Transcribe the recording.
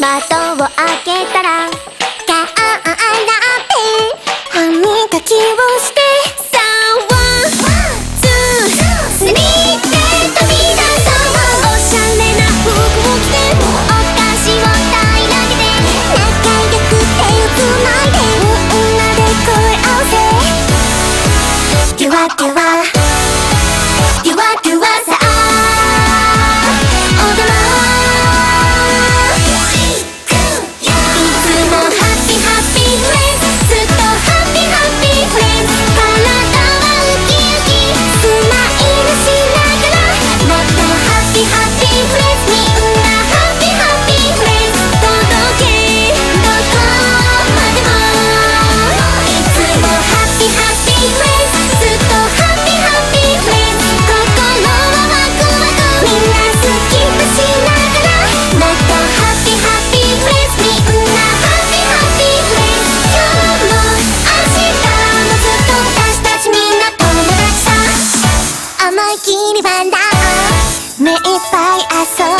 窓を開けたらガーラー歯磨きを思い切りファンだ目いっぱい遊ぶ